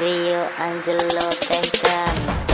Rio Angelo Tehkan